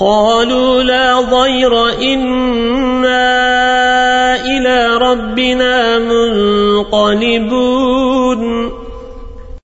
قالوا لا ضير إنا إلى ربنا منقلبون.